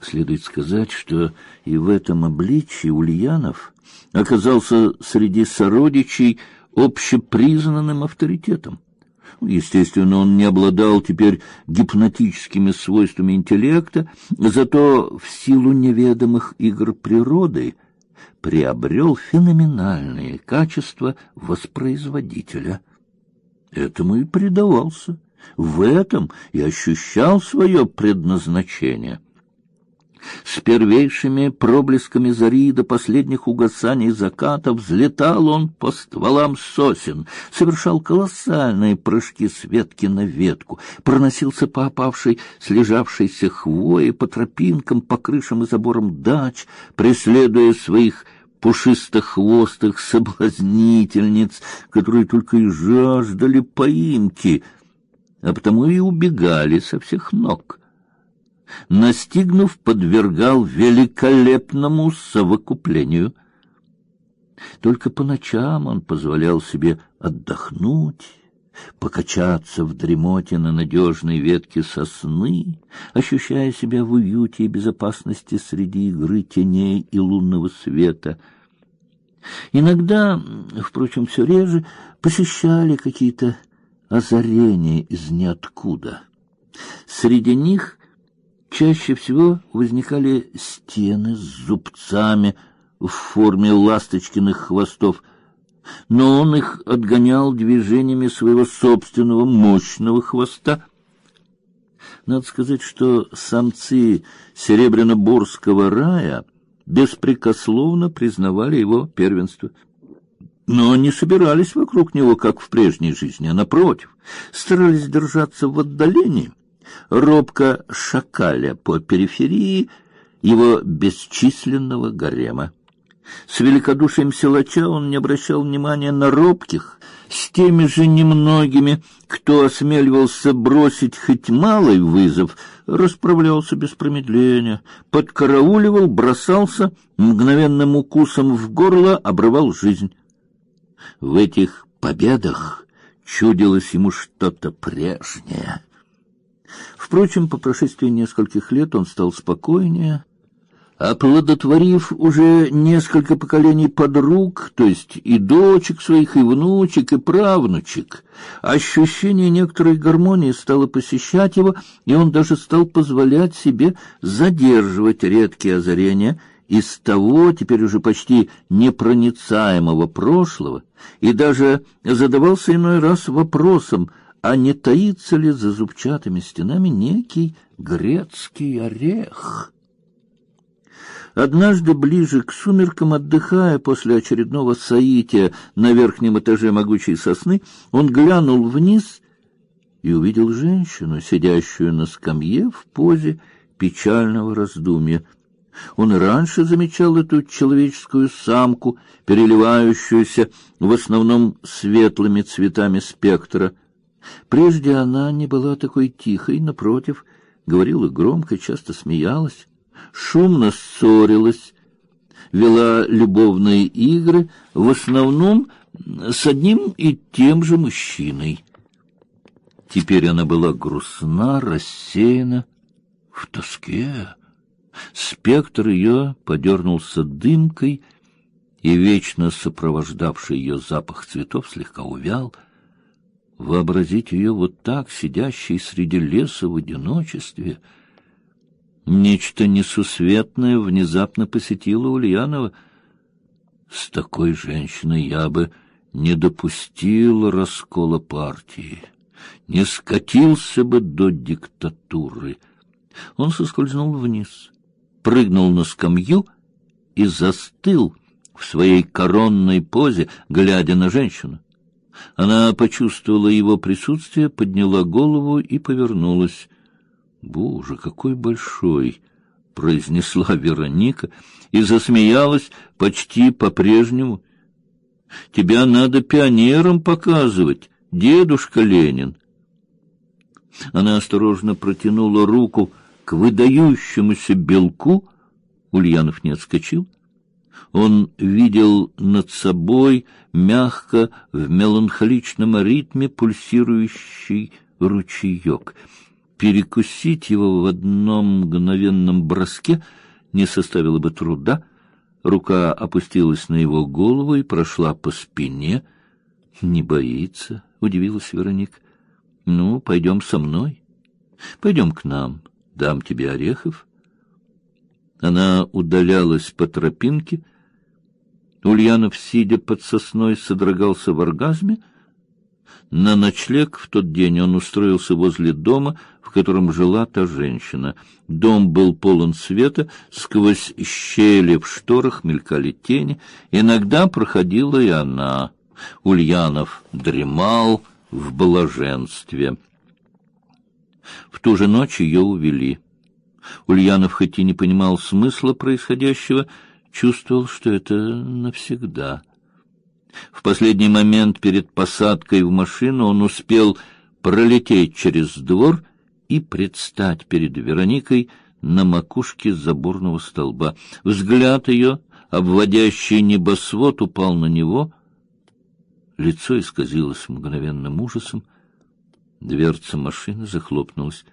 Следует сказать, что и в этом обличии Ульянов оказался среди сородичей общепризнанным авторитетом. Естественно, он не обладал теперь гипнотическими свойствами интеллекта, зато в силу неведомых игр природы приобрел феноменальные качества воспроизводителя. Этому и предавался. В этом и ощущал свое предназначение. С первейшими проблесками зари до последних угасаний заката взлетал он по стволам сосен, совершал колоссальные прыжки с ветки на ветку, проносился по опавшей, слежавшейся хвое, по тропинкам, по крышам и заборам дач, преследуя своих пушистохвостых соблазнительниц, которые только и жаждали поимки, а потому и убегали со всех ног настигнув, подвергал великолепному совокуплению. Только по ночам он позволял себе отдохнуть, покачаться в дремоте на надежной ветке сосны, ощущая себя в уюте и безопасности среди игры теней и лунного света. Иногда, впрочем, все реже посещали какие-то озарения из ниоткуда. Среди них Чаще всего возникали стены с зубцами в форме ласточкиных хвостов, но он их отгонял движениями своего собственного мощного хвоста. Надо сказать, что самцы серебряно-борского рая беспрекословно признавали его первенство. Но не собирались вокруг него, как в прежней жизни, а напротив, старались держаться в отдалении робко шакаля по периферии его бесчисленного гарема. С великодушием силача он не обращал внимания на робких, с теми же немногими, кто осмеливался бросить хоть малый вызов, расправлялся без промедления, подкарауливал, бросался, мгновенным укусом в горло обрывал жизнь. В этих победах чудилось ему что-то прежнее. Впрочем, по прошествии нескольких лет он стал спокойнее, оплодотворив уже несколько поколений подруг, то есть и дочек своих, и внучек, и правнучек. Ощущение некоторой гармонии стало посещать его, и он даже стал позволять себе задерживать редкие озарения из того теперь уже почти непроницаемого прошлого, и даже задавался иной раз вопросом, а не таится ли за зубчатыми стенами некий грецкий орех? Однажды ближе к сумеркам, отдыхая после очередного соития на верхнем этаже могучей сосны, он глянул вниз и увидел женщину, сидящую на скамье в позе печального раздумья. Он раньше замечал эту человеческую самку, переливающуюся в основном светлыми цветами спектра — Прежде она не была такой тихой, напротив, говорила громко, часто смеялась, шумно ссорилась, вела любовные игры, в основном с одним и тем же мужчиной. Теперь она была грустна, рассеяна, в тоске. Спектр ее подернулся дымкой, и вечно сопровождавший ее запах цветов слегка увял — Вообразить ее вот так, сидящей среди леса в одиночестве. Нечто несусветное внезапно посетило Ульянова. С такой женщиной я бы не допустил раскола партии, не скатился бы до диктатуры. Он соскользнул вниз, прыгнул на скамью и застыл в своей коронной позе, глядя на женщину. Она почувствовала его присутствие, подняла голову и повернулась. «Боже, какой большой!» — произнесла Вероника и засмеялась почти по-прежнему. «Тебя надо пионером показывать, дедушка Ленин!» Она осторожно протянула руку к выдающемуся белку. Ульянов не отскочил. Он видел над собой мягко в меланхоличном ритме пульсирующий ручеек. Перекусить его в одном мгновенном броске не составило бы труда. Рука опустилась на его голову и прошла по спине. Не боится, удивилась Вероника. Ну, пойдем со мной. Пойдем к нам, дам тебе орехов. Она удалялась по тропинке. Ульянов, сидя под сосной, содрогался в оргазме. На ночлег в тот день он устроился возле дома, в котором жила та женщина. Дом был полон света, сквозь щели в шторах мелькали тени. Иногда проходила и она. Ульянов дремал в блаженстве. В ту же ночь ее увели. Ульянов хоть и не понимал смысла происходящего, чувствовал, что это навсегда. В последний момент перед посадкой в машину он успел пролететь через двор и предстать перед Вероникой на макушке заборного столба. Взгляд ее, обводящий небосвод, упал на него. Лицо исказилось мгновенным ужасом. Дверца машины захлопнулась.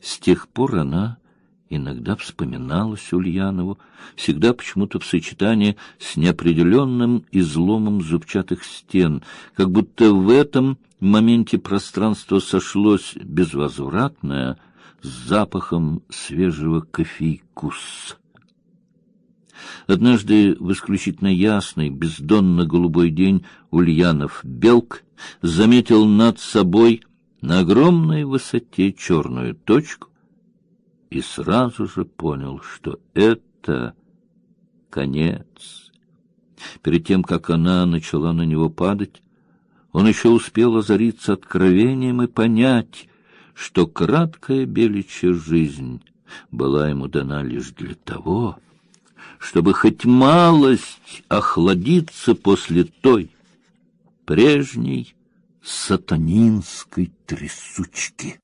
С тех пор она иногда вспоминалась Ульянову, всегда почему-то в сочетании с неопределенным изломом зубчатых стен, как будто в этом моменте пространство сошлось безвозвратное с запахом свежего кофейкус. Однажды в исключительно ясный, бездонно-голубой день Ульянов-Белк заметил над собой на огромной высоте черную точку и сразу же понял, что это конец. Перед тем, как она начала на него падать, он еще успел озариться откровением и понять, что краткая беличья жизнь была ему дана лишь для того, чтобы хоть малость охладиться после той прежней сатанинской трясучки.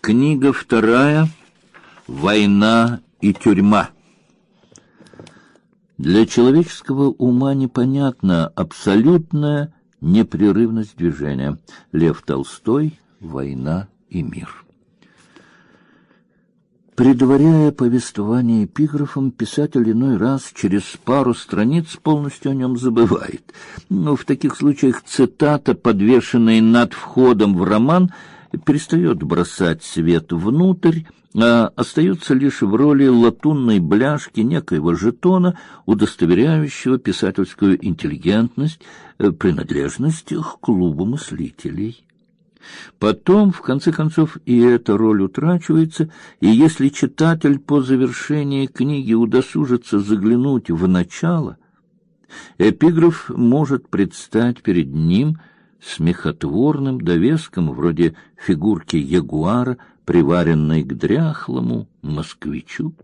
Книга вторая. Война и тюрьма. Для человеческого ума непонятна абсолютная непрерывность движения. Лев Толстой. Война и мир. Предваряя повествование эпиграфом, писатель иной раз через пару страниц полностью о нем забывает. Но в таких случаях цитата, подвешенная над входом в роман, перестает бросать свет внутрь, а остается лишь в роли латунной бляшки некоего жетона, удостоверяющего писательскую интеллигентность, принадлежность к клубу мыслителей. Потом, в конце концов, и эта роль утрачивается, и если читатель по завершении книги удосужится заглянуть в начало, эпиграф может предстать перед ним смехотворным довеском вроде фигурки ягуара, приваренной к дряхлому москвичу.